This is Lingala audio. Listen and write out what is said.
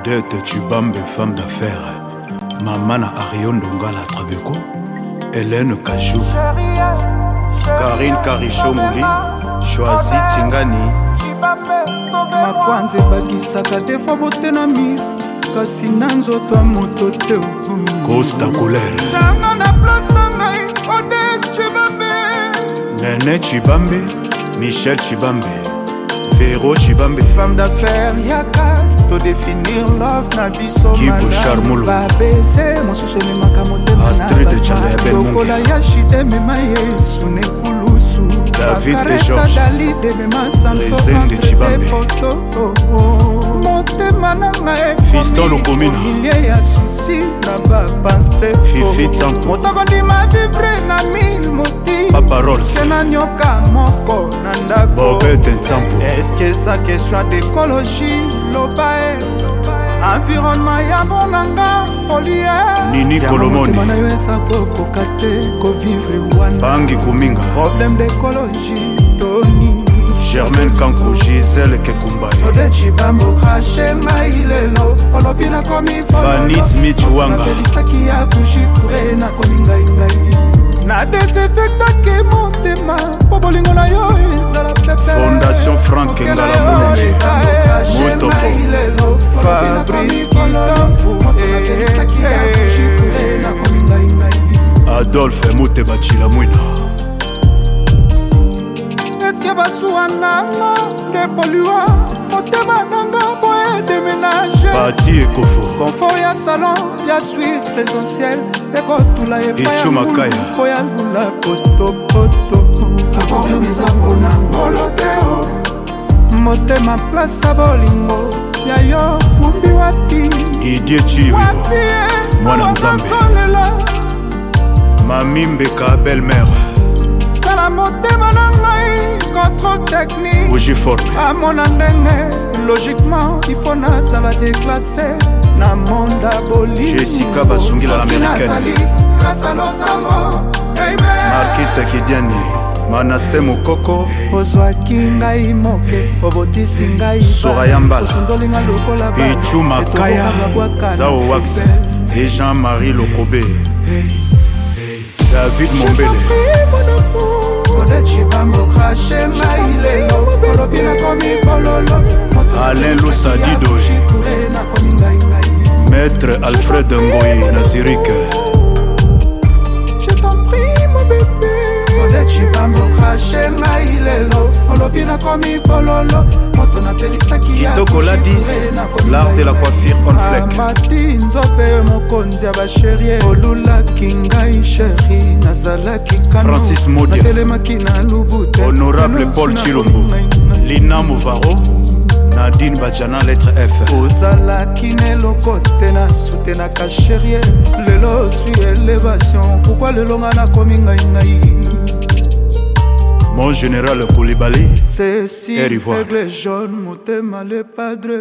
Odette Tubambe, femme d'affaires. Mamana Arion Dongala Trabeko. Hélène Kajou. Karine Karicho Mouli. Choisi Tingani. makwanza ebakisaka te fwa botena mire kasi na nzoto ya moto te costa colere janga na place na ngai ode cibambe nene cibambe michel cibambe Véro Chibambe femme d'affaires yaka to définir love na biso babese mosusu ememaka motema nalokola ya shite emema yesu nekulusu bakaresa dalide emema samso entre te poto oh, oh, oh. motema na ngailie ya susi na bapense motoko ndima vivre na mil mostise na nioka moko na ndakoeske sa question d'écologie loba e environnement ya bonanga polieyaotema na yo esako koka te kovivre wanabangi kominga problème d'écologie toni germain kanko gisele kekumbae wapi nakomi mponapelisaki ya bushi kure nakomi ngaingai nadesinfektaki motema mpo bolingo na yo ezala pepefondation frank ngalamotoilelo fabricemotonapelisaki eh, ya eh, bushi eh. kure nakomi ngaingai adolphe motebacila mwina eske basuwa nanga nde polua motema nanga boye deménage confort ya salon ya suite présentiel ekotula epayapo ya lula potopoto motema plasa bolingo ya yo kumbi wapi wapi e? mwana nzambe mami mbeka belle mère na motema na ngai contrôle technique amona ndenge logiquement ifo nazala déclassé na monda bolingoazali grasa losambo markisekediani manase mokoko ozwaki ngai moke obotisi ngai soraya mbalaosundolinga lokola pichu makaya zao wax e jean-marie lokobe david mombele lecibambo krashe ngai lelo olobi nakomi kololo alain lusadidoe nakomi ngai ngai maître alfred ngoi na zurike cibambo krashe ngai lelo olobi nakomi bololo moto napelisaki kitokoladi l'art de la coiffure on mokonzi ya basherie olulaki ngai sheri nazalaki kanonatelemaki na lubu honorable paul chilombo lina movaro nadine bajana lettre f ozalaki na eloko te nasutenaka sherie lelo osui elevation pourkui lelo nga nakomi ngai ngai mon général kolibali ceci aigle jaune motema le padre